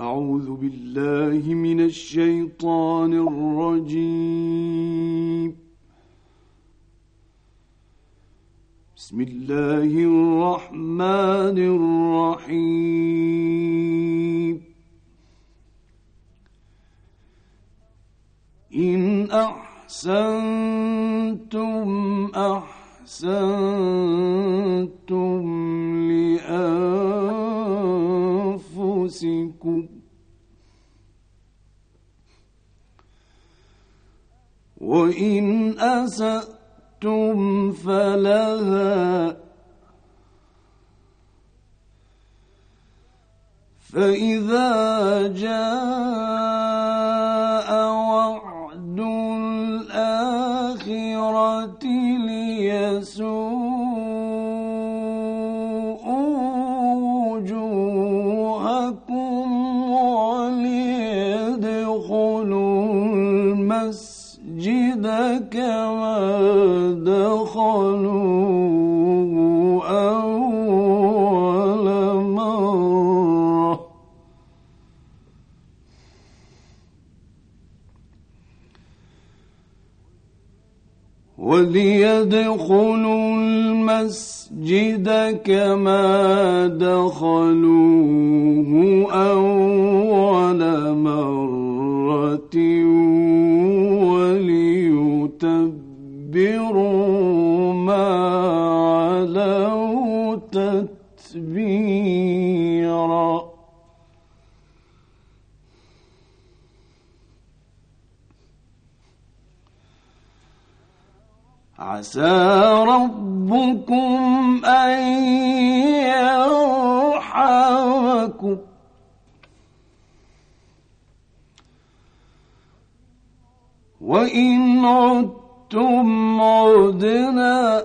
أعوذ بالله من الشيطان الرجيم. بسم الله الرحمن الرحيم. إن أحسنتم أحسنتم وإن أسأتم فلها فإذا جاء وعد الآخرة ليسوء وجوهكم وليدخلوا المسجد كما دخلوه أول مرة. وليدخلوا المسجد كما دخلوه أول تتبيرا عسى ربكم أن يرحمكم. وإن عدتم عدنا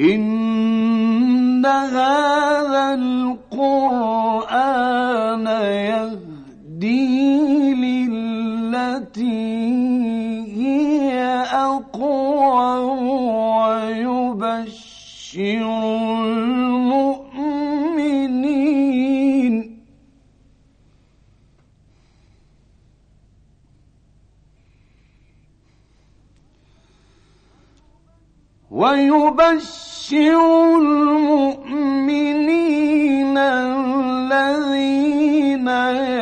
إن هذا القرآن يهدي للتي هي أقوى ويبشر ويبشر المؤمنين الذين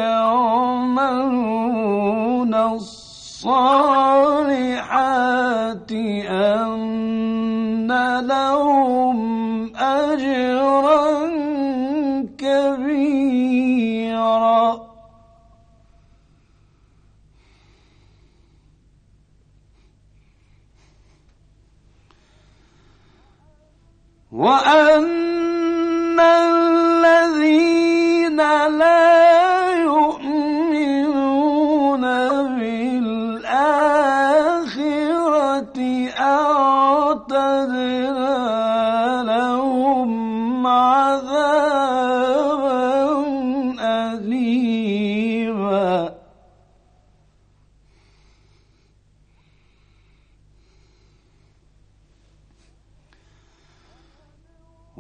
يعملون الصالحات أن لهم أجرا كبيرا. وأن الذين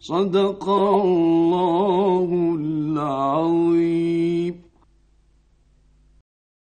صدق الله العظيم.